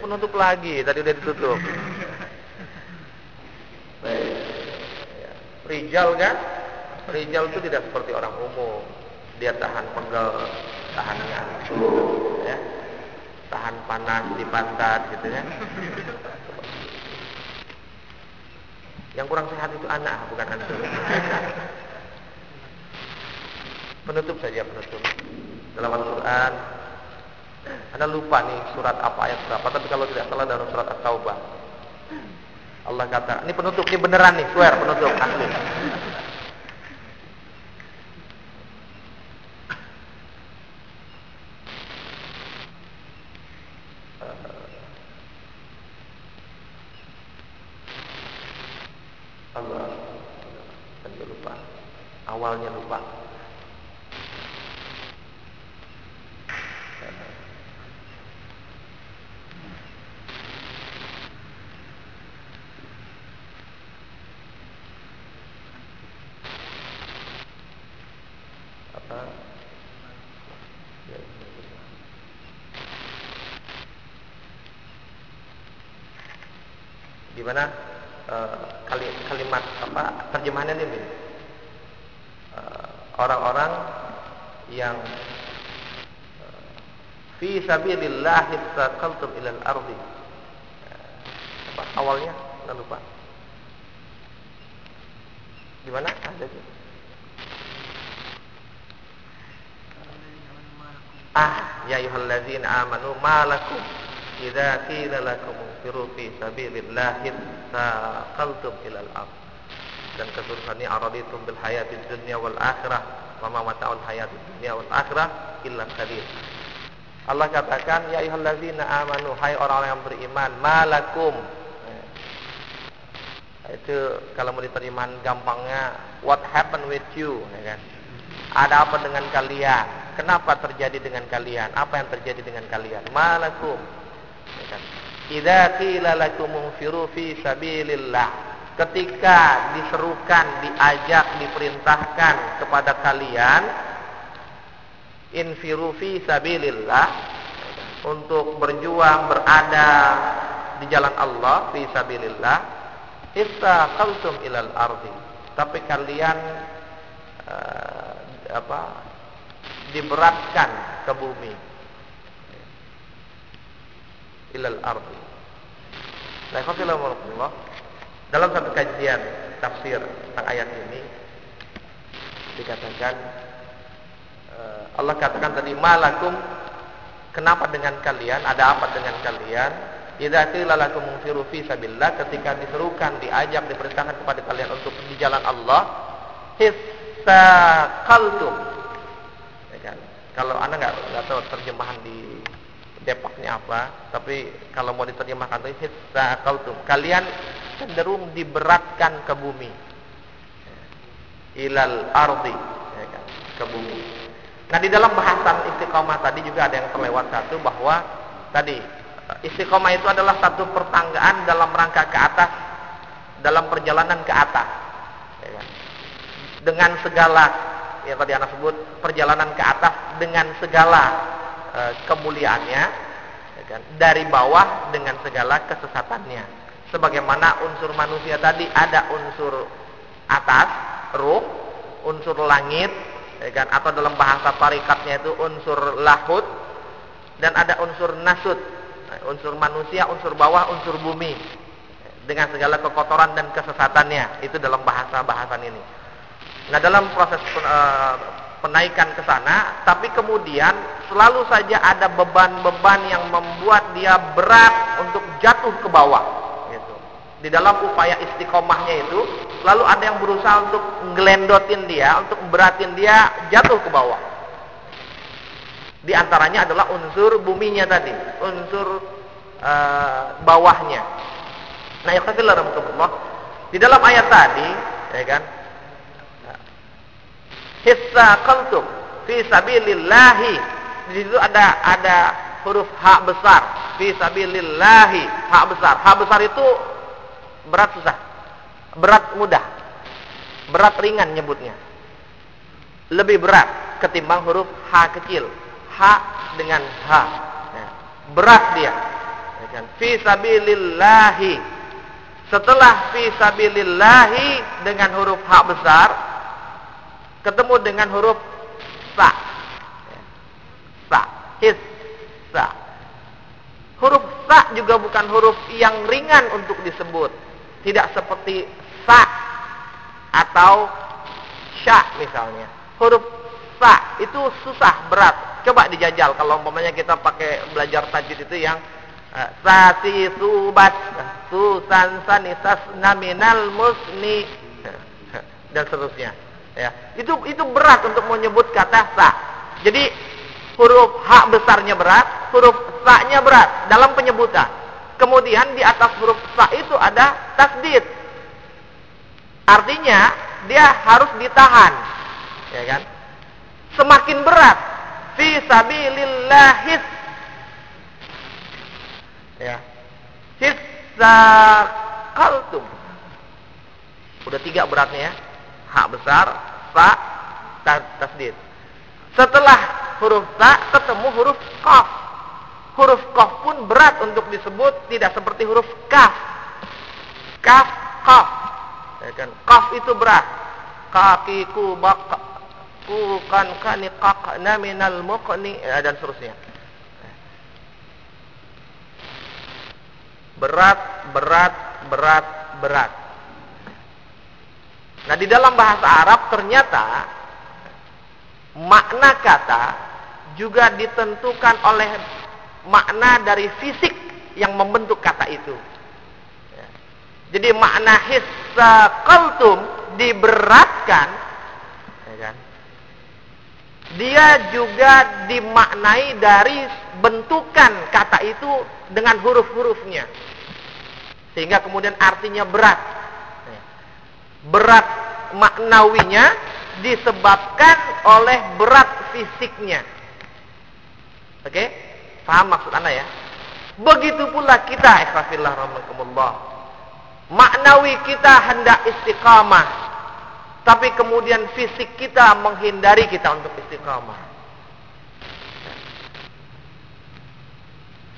penutup lagi, tadi udah ditutup. Rijal kan? Rijal itu tidak seperti orang umum. Dia tahan pegel, tahan ya. Tahan panas di pantat gitu ya. Yang kurang sehat itu anak, bukan antum. Penutup saja penutup. Dalam Al-Quran anda lupa nih surat apa ayat berapa, tapi kalau tidak salah dalam surat At-Taubah. Allah kata, ini penutup, ini beneran nih, swear penutup asli. Allah, lupa, awalnya lupa. Gimana uh, kalimat terjemahannya ini? Eh, orang-orang yang uh, fi sabilillah istaqaltum ilal ardi. Apa awalnya? Nggak lupa. Gimana? Ada sih. Ah, ya ayyuhalladzina amanu malakum idza qila lakum infiru fi sabilillah saqaltum ilal ard dan keturusannya araditum bil hayatid dunya wal akhirah Wa ma mata'ul hayatid dunya wal akhirah illa qalil. Allah katakan ya ayyuhallazina amanu hai orang-orang yang beriman malakum. Itu kalau mau diterima gampangnya what happened with you? Ya kan? Ada apa dengan kalian? Kenapa terjadi dengan kalian? Apa yang terjadi dengan kalian? Malakum. Ya kan? Idza qila lakum fi sabilillah ketika diserukan diajak diperintahkan kepada kalian infiru fi sabilillah untuk berjuang berada di jalan Allah fi sabilillah kaltum ilal ardi. Tapi kalian uh, apa? diberatkan ke bumi. Ilal ardi. Nah, Allah dalam satu kajian tafsir tentang ayat ini dikatakan uh, Allah katakan tadi malakum kenapa dengan kalian ada apa dengan kalian Idza qila lakum munfiru fi sabilillah ketika diserukan, diajak, diperintahkan kepada kalian untuk di jalan Allah, hissaqaltum. Ya kan? Kalau Anda nggak nggak tahu terjemahan di Depoknya apa, tapi kalau mau diterjemahkan itu hissaqaltum. Kalian cenderung diberatkan ke bumi. Ilal ardi, ya kan? Ke bumi. Nah, di dalam bahasan istiqomah tadi juga ada yang terlewat satu bahwa tadi Istiqomah itu adalah satu pertanggaan dalam rangka ke atas, dalam perjalanan ke atas. Ya kan? Dengan segala, yang tadi anak sebut, perjalanan ke atas dengan segala e, kemuliaannya, ya kan? dari bawah dengan segala kesesatannya. Sebagaimana unsur manusia tadi ada unsur atas, ruh, unsur langit, ya kan? atau dalam bahasa tarikatnya itu unsur lahut, dan ada unsur nasut, unsur manusia, unsur bawah, unsur bumi dengan segala kekotoran dan kesesatannya itu dalam bahasa bahasan ini. Nah dalam proses uh, penaikan ke sana, tapi kemudian selalu saja ada beban-beban yang membuat dia berat untuk jatuh ke bawah. Di dalam upaya istiqomahnya itu selalu ada yang berusaha untuk ngelendotin dia, untuk beratin dia jatuh ke bawah. Di antaranya adalah unsur buminya tadi, unsur uh, bawahnya. Nah, ya Allah. Di dalam ayat tadi, ya kan? Hissa qaltum fi sabilillahi. Di situ ada ada huruf ha besar, fi sabilillahi, ha besar. Ha besar itu berat susah. Berat mudah. Berat ringan nyebutnya. Lebih berat ketimbang huruf ha kecil ha dengan ha. Ya. Berat dia. Ya kan? Fi sabilillahi. Setelah fi sabilillahi dengan huruf ha besar ketemu dengan huruf sa. Ya. Sa. His. Sa. Huruf sa juga bukan huruf yang ringan untuk disebut. Tidak seperti sa atau sya misalnya. Huruf sa itu susah, berat. Coba dijajal kalau umpamanya kita pakai belajar tajwid itu yang uh, sasi subat susan sanisas naminal musni dan seterusnya. Ya, itu itu berat untuk menyebut kata sa. Jadi huruf h besarnya berat, huruf sa-nya berat dalam penyebutan. Kemudian di atas huruf sa itu ada tasdid. Artinya dia harus ditahan. Ya kan? Semakin berat. Fi sabilillahis ya. Kaltum udah tiga beratnya ya. Hak besar fa tasdid. Setelah huruf ta ketemu huruf kaf huruf kaf pun berat untuk disebut tidak seperti huruf kaf. Kaf kaf ya kan? Itu berat. Kakiku bak bukan kaniqaqna minal muqni ya, dan seterusnya. Berat, berat, berat, berat. Nah, di dalam bahasa Arab ternyata makna kata juga ditentukan oleh makna dari fisik yang membentuk kata itu. Ya. Jadi makna hissa kaltum diberatkan ya kan? dia juga dimaknai dari bentukan kata itu dengan huruf-hurufnya. Sehingga kemudian artinya berat. Berat maknawinya disebabkan oleh berat fisiknya. Oke? Paham maksud Anda ya? Begitu pula kita, ikhwafillah rahmatullah. Maknawi kita hendak istiqamah tapi kemudian fisik kita menghindari kita untuk istiqamah.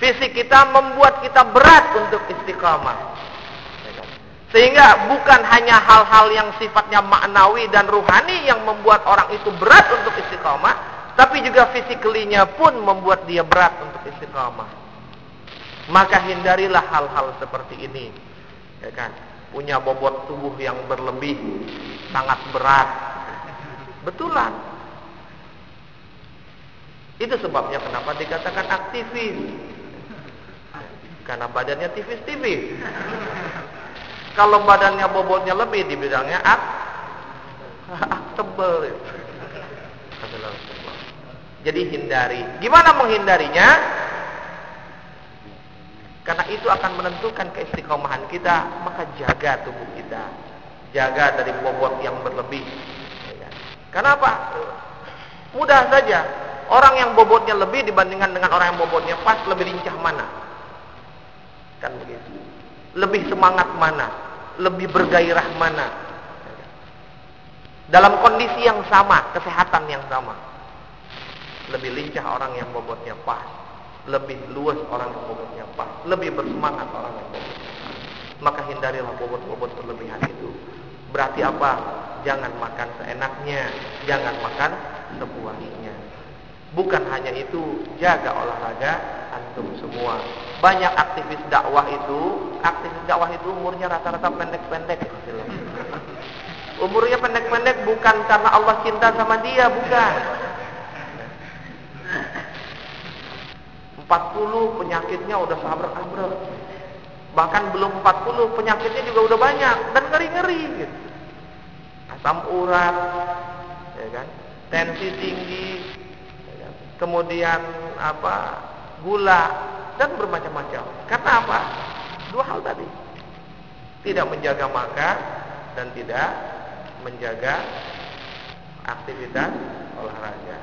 Fisik kita membuat kita berat untuk istiqamah. Sehingga bukan hanya hal-hal yang sifatnya maknawi dan ruhani yang membuat orang itu berat untuk istiqamah, tapi juga fisiklinya pun membuat dia berat untuk istiqamah. Maka hindarilah hal-hal seperti ini. Ya kan? Punya bobot tubuh yang berlebih, sangat berat. Betulan. Itu sebabnya kenapa dikatakan aktivis. Karena badannya tipis-tipis. Kalau badannya bobotnya lebih di bidangnya ak. Jadi hindari. Gimana menghindarinya? Karena itu akan menentukan keistiqomahan kita, maka jaga tubuh kita jaga dari bobot yang berlebih. Kenapa? Mudah saja. Orang yang bobotnya lebih dibandingkan dengan orang yang bobotnya pas lebih lincah mana? Kan begitu. Lebih semangat mana? Lebih bergairah mana? Dalam kondisi yang sama, kesehatan yang sama. Lebih lincah orang yang bobotnya pas. Lebih luas orang yang bobotnya pas. Lebih bersemangat orang yang bobotnya pas. Maka hindarilah bobot-bobot berlebihan itu. Berarti apa? Jangan makan seenaknya, jangan makan sepuasnya. Bukan hanya itu, jaga olahraga antum semua. Banyak aktivis dakwah itu, aktivis dakwah itu umurnya rata-rata pendek-pendek. Umurnya pendek-pendek bukan karena Allah cinta sama dia, bukan. 40 penyakitnya udah sabrek-abrek. Bahkan belum 40 penyakitnya juga udah banyak dan ngeri-ngeri gitu asam urat, ya kan? tensi tinggi, ya kan? kemudian apa gula dan bermacam-macam. Karena apa? Dua hal tadi. Tidak menjaga makan dan tidak menjaga aktivitas olahraga.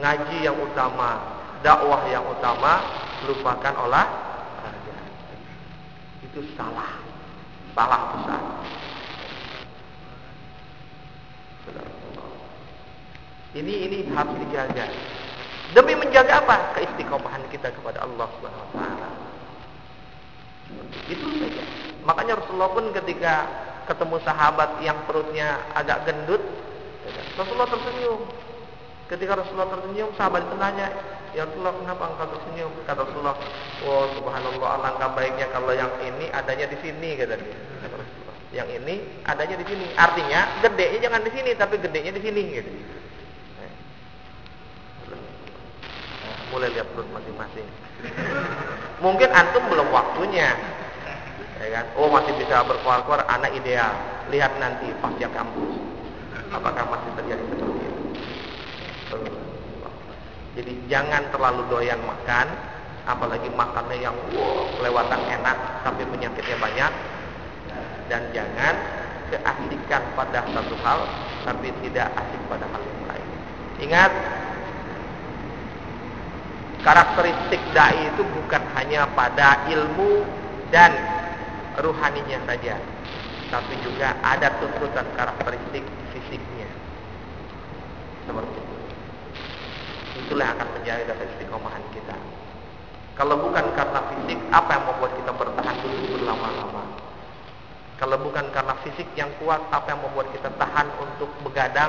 Ngaji yang utama, dakwah yang utama, lupakan olahraga. Itu salah. Salah besar. Ini ini harus dijaga. Demi menjaga apa? Keistiqomahan kita kepada Allah Subhanahu wa taala. Itu saja. Makanya Rasulullah pun ketika ketemu sahabat yang perutnya agak gendut, Rasulullah tersenyum. Ketika Rasulullah tersenyum, sahabat itu nanya, "Ya Rasulullah, kenapa engkau tersenyum?" Kata Rasulullah, "Oh, subhanallah, alangkah baiknya kalau yang ini adanya di sini," kata dia. Yang ini adanya di sini. Artinya, gedenya jangan di sini, tapi gedenya di sini gitu. mulai lihat perut masing-masing. Mungkin antum belum waktunya. Ya kan? Oh, masih bisa berkuar-kuar, anak ideal. Lihat nanti pasca kampus. Apakah masih terjadi seperti? Jadi jangan terlalu doyan makan, apalagi makannya yang wow, kelewatan enak tapi penyakitnya banyak. Dan jangan keasikan pada satu hal tapi tidak asik pada hal yang lain. Ingat, Karakteristik dai itu bukan hanya pada ilmu dan ruhaninya saja, tapi juga ada tuntutan karakteristik fisiknya. Seperti. Itulah akan menjaga istiqomahan kita. Kalau bukan karena fisik, apa yang membuat kita bertahan dulu berlama-lama? Kalau bukan karena fisik yang kuat, apa yang membuat kita tahan untuk begadang,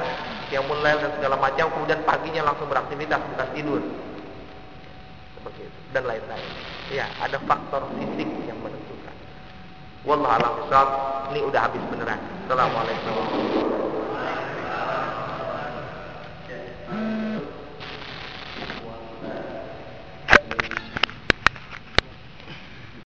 yang mulai dan segala macam, kemudian paginya langsung beraktivitas, bukan tidur seperti itu dan lain-lain. Ya, ada faktor fisik yang menentukan. Wallahu a'lam Ini udah habis beneran. Assalamualaikum warahmatullahi wabarakatuh.